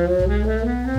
Mm-hmm.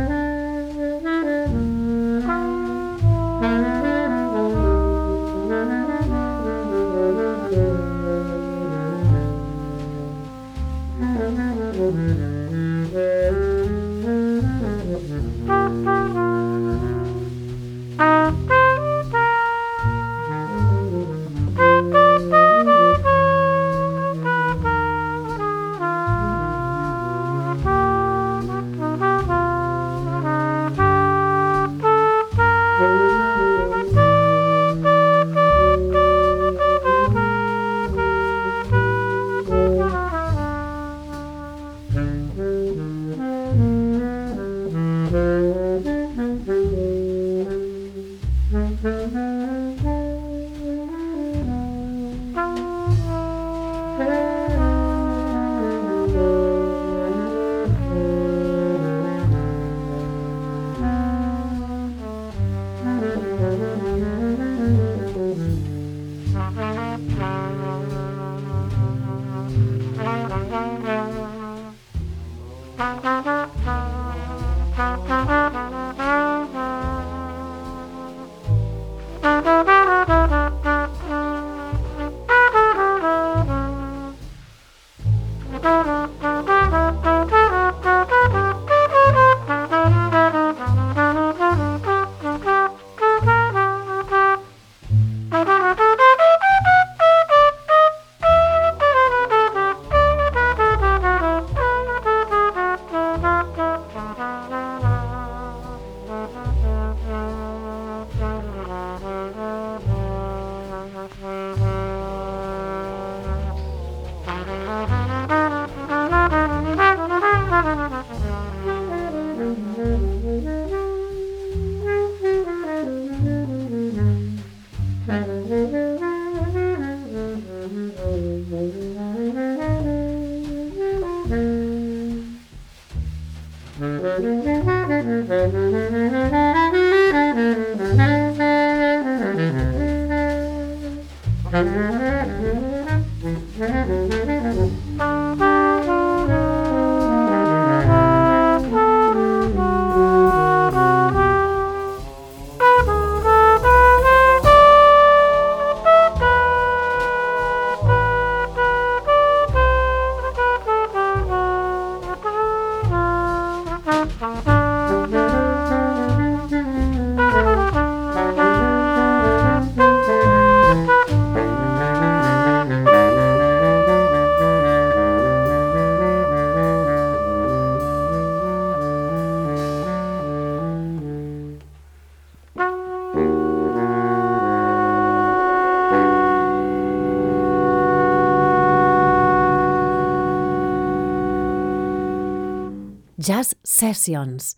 Jazz Sessions.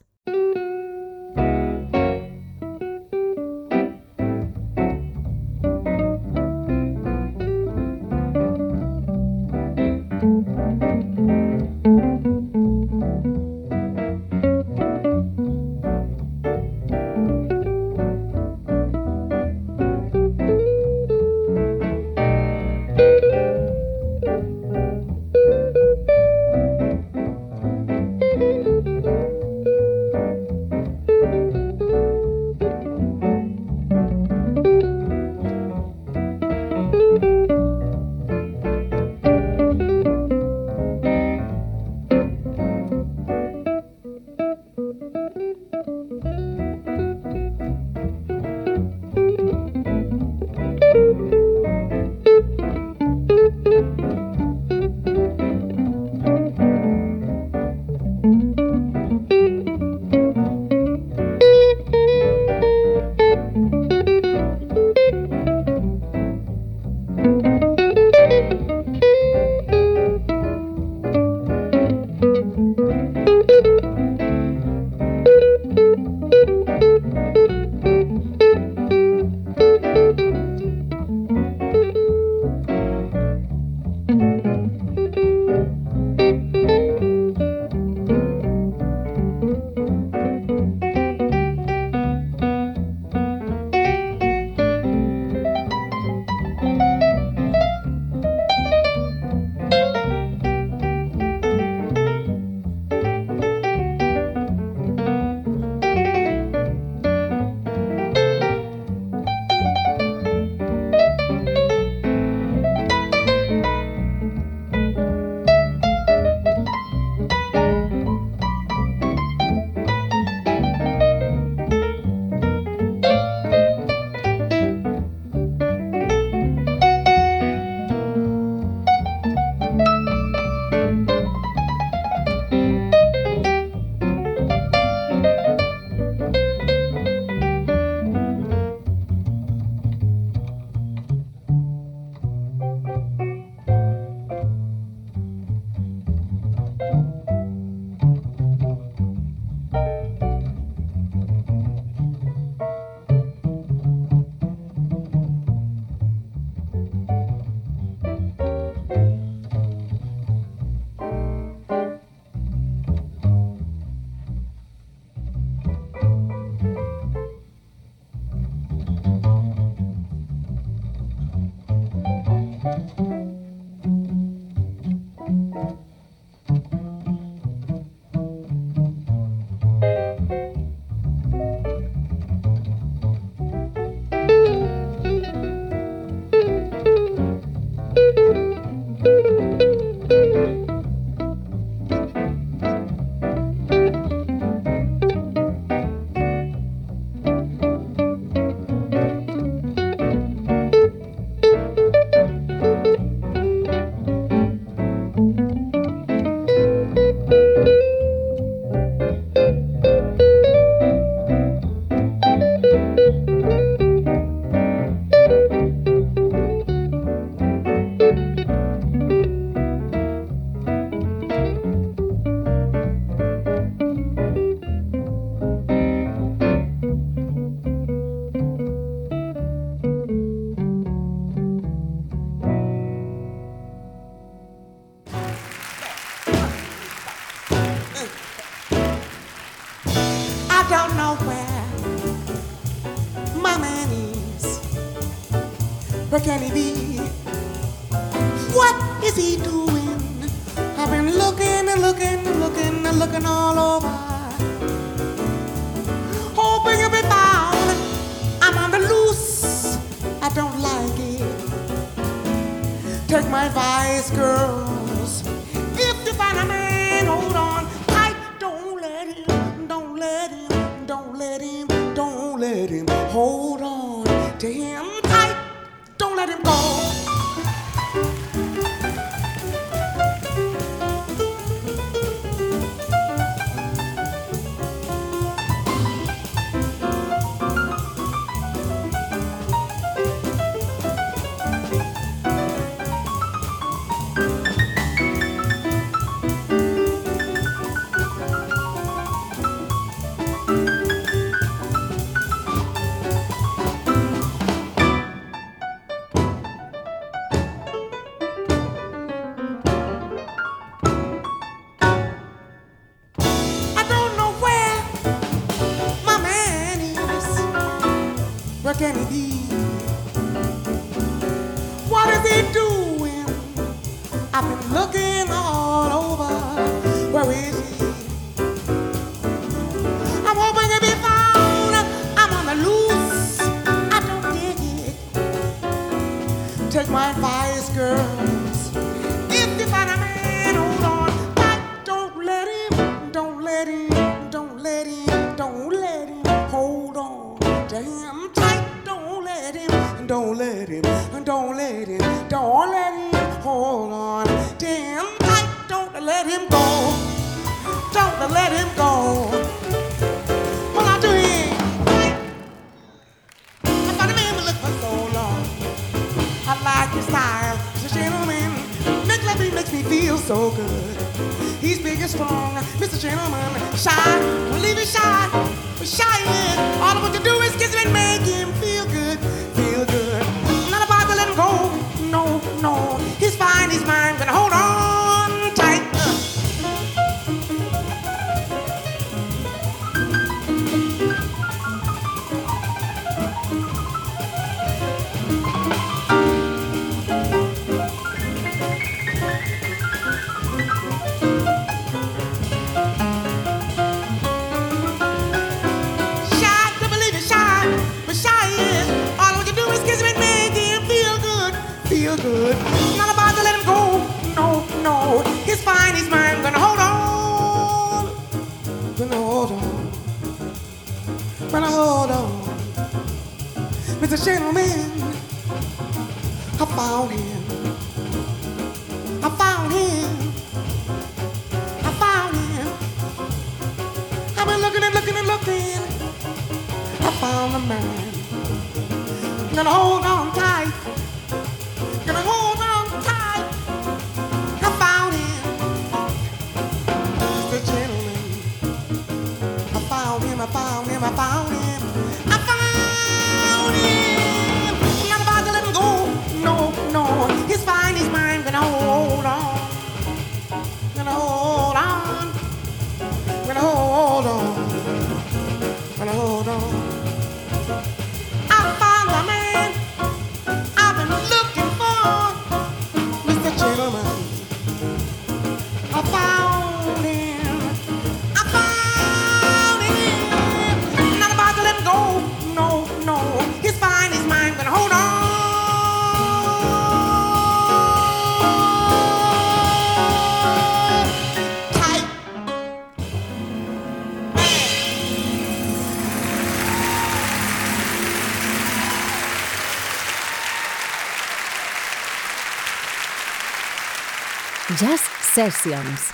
Take my advice, girls. If you find a man, hold on. Mr. Gentleman. Shy, we'll leave it shy, but shy is all I want to do is kiss him and make him feel. good. Not about to let him go. No, no. He's fine, he's mine. Gonna hold on. Gonna hold on. Gonna hold on. Mr. Gentleman, I found him. I found him. I found him. I've been looking and looking and looking. I found a man. Gonna hold on. Jazz Sessions.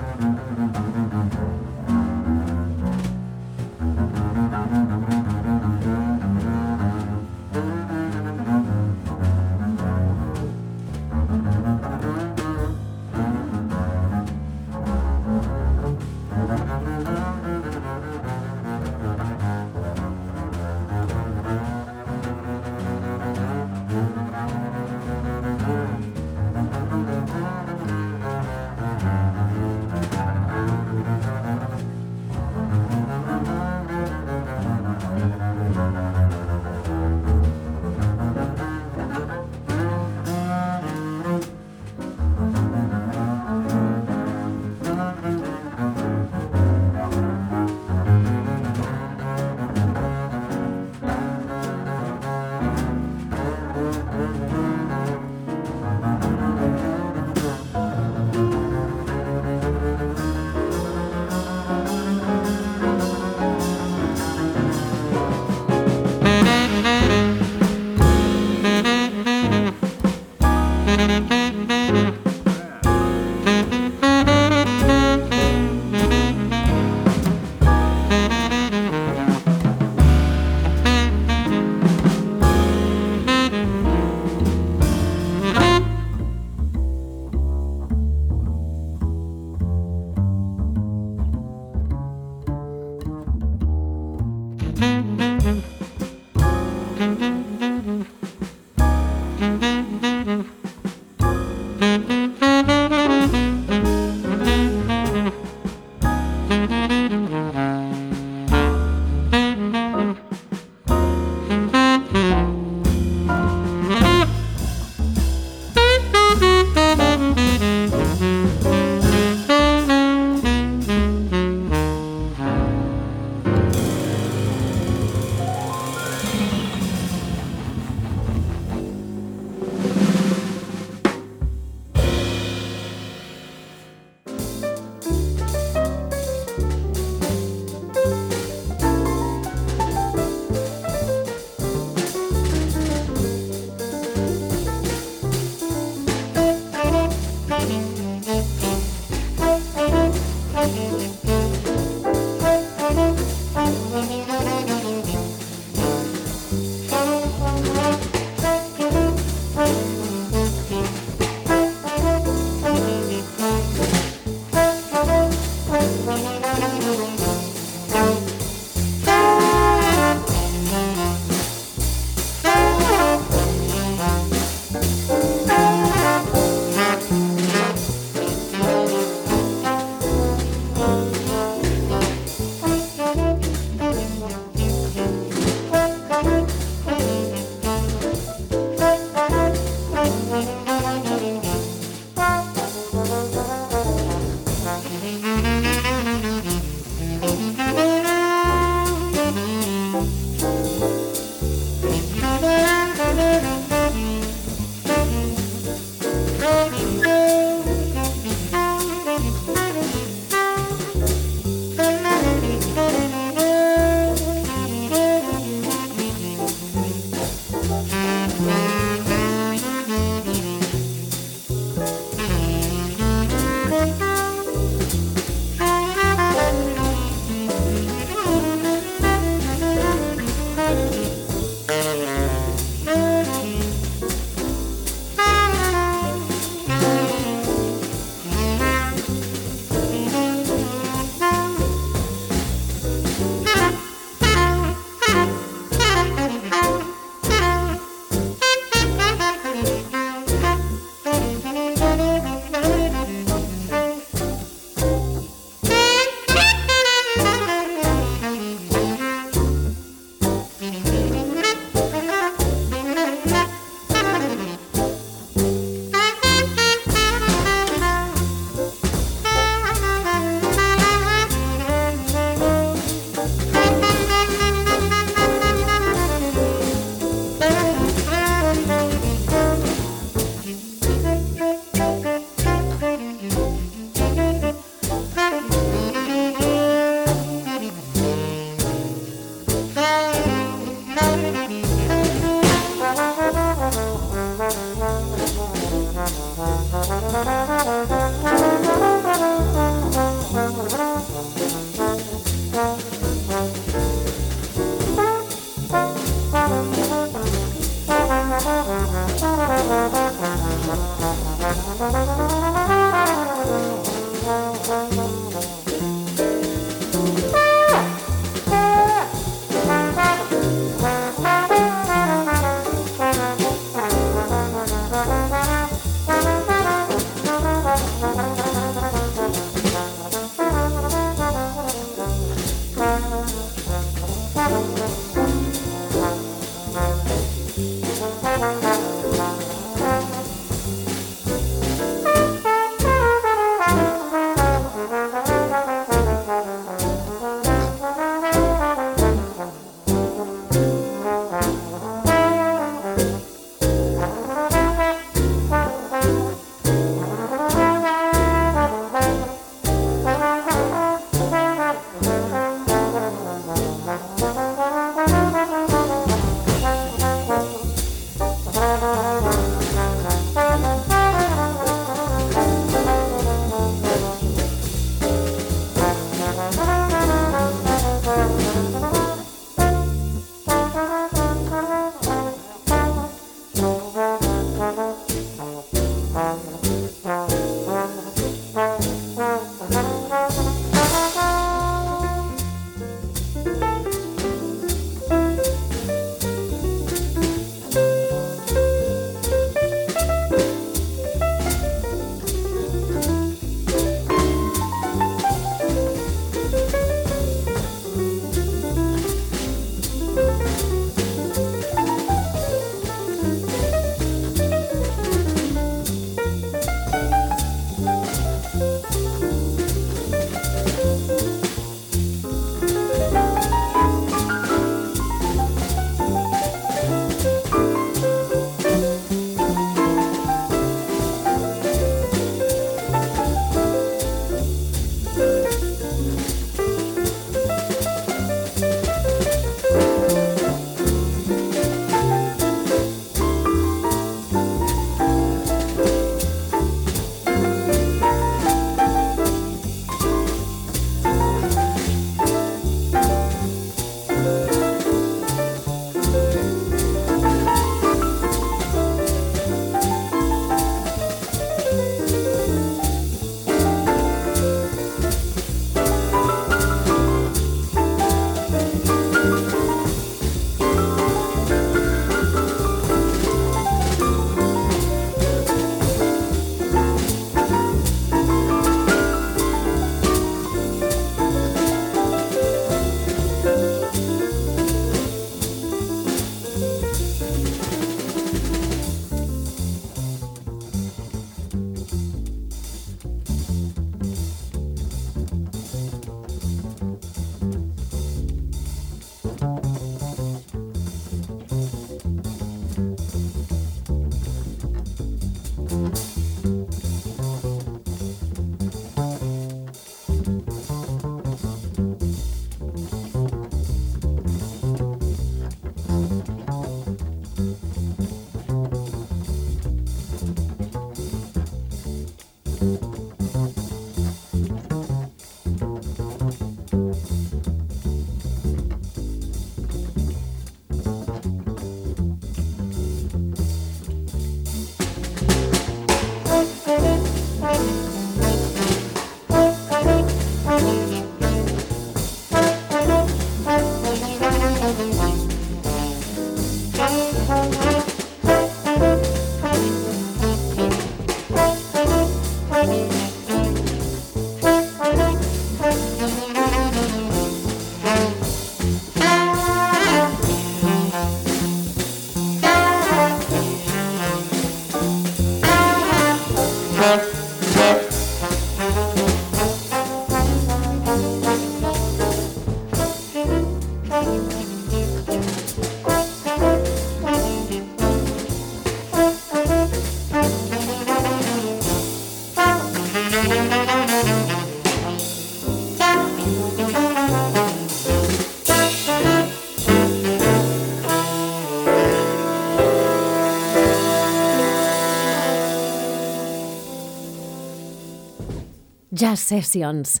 Jazz Sessions.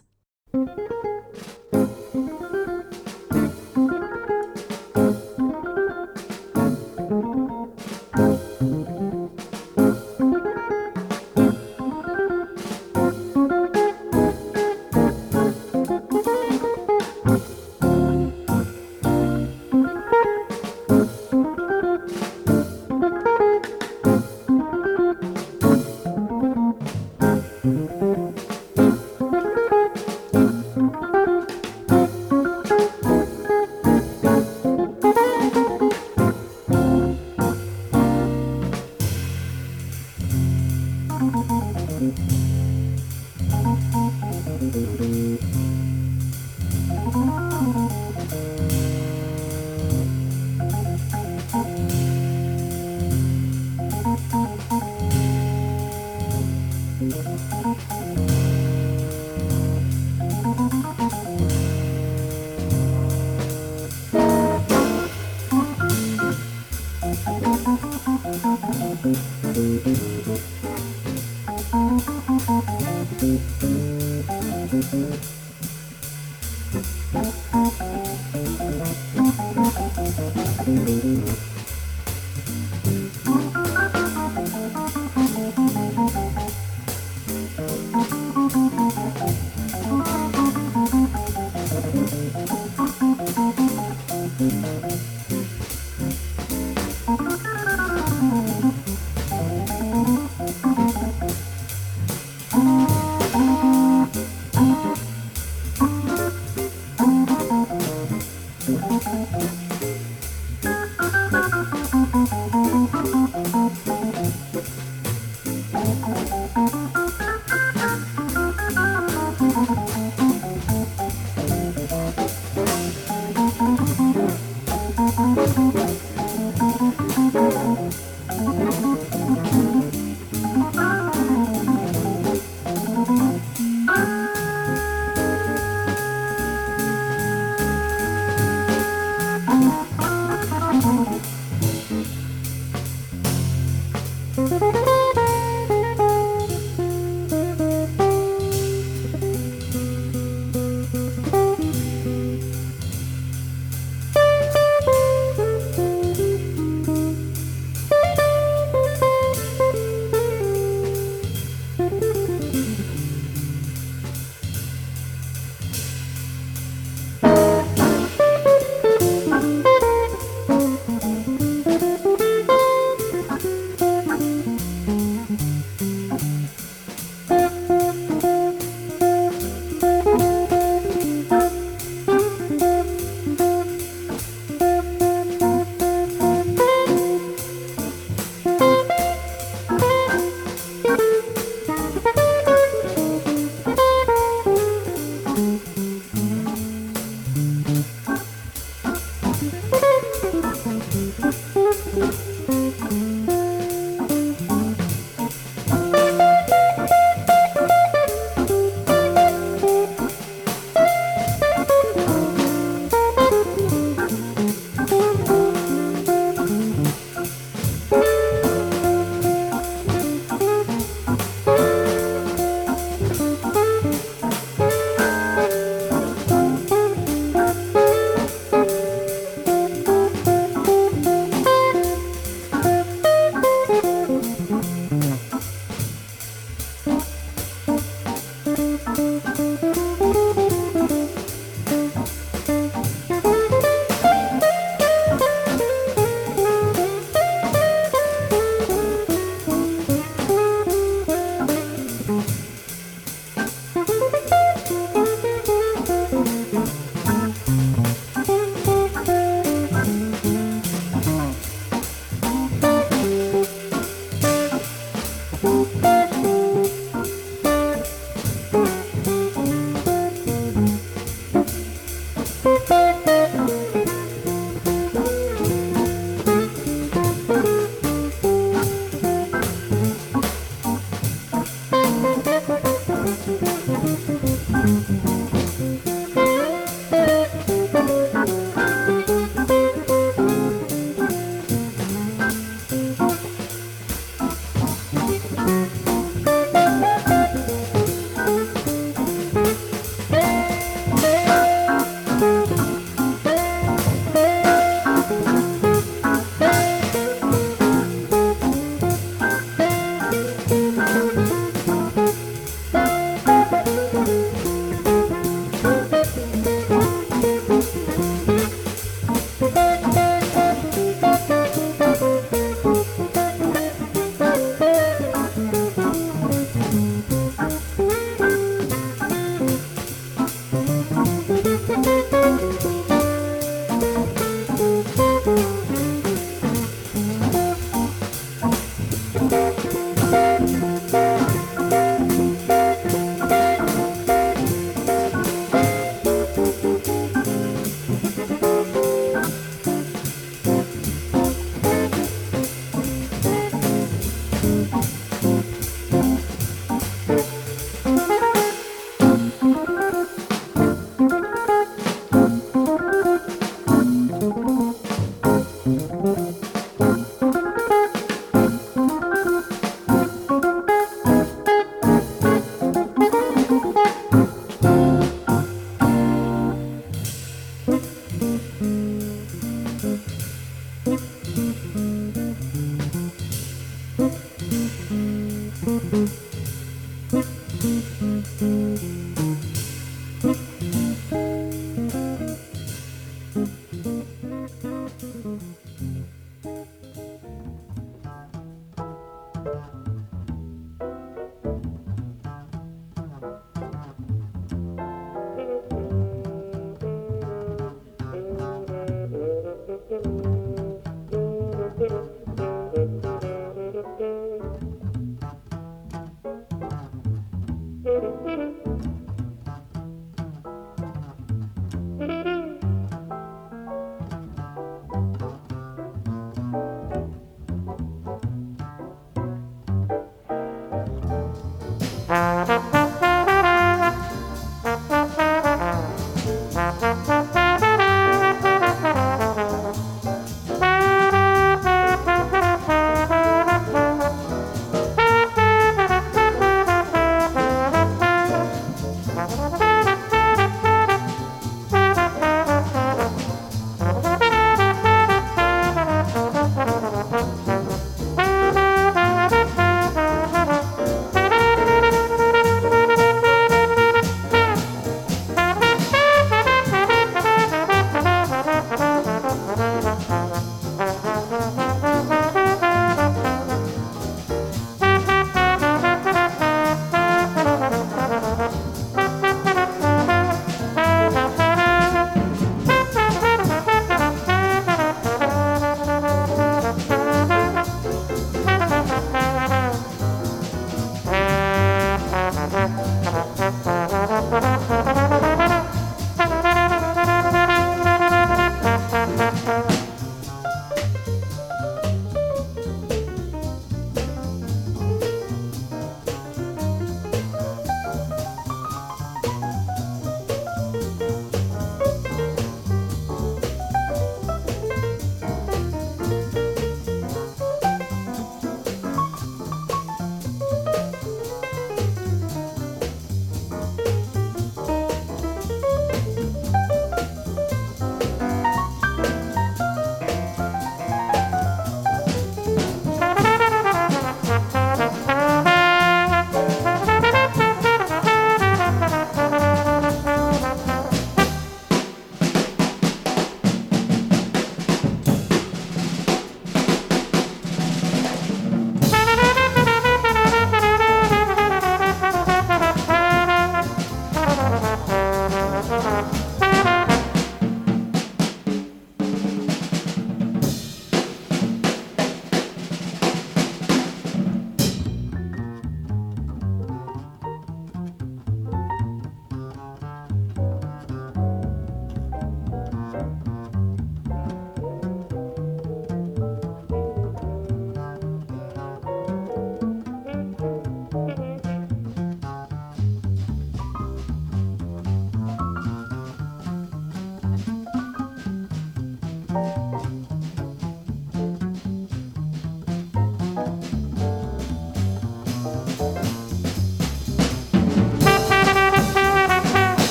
Thank you.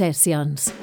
Sessions.